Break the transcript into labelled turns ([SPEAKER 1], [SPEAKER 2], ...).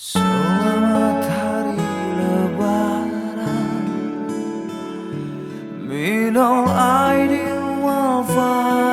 [SPEAKER 1] Selamat hari lebaran. Minal aidin wal faidin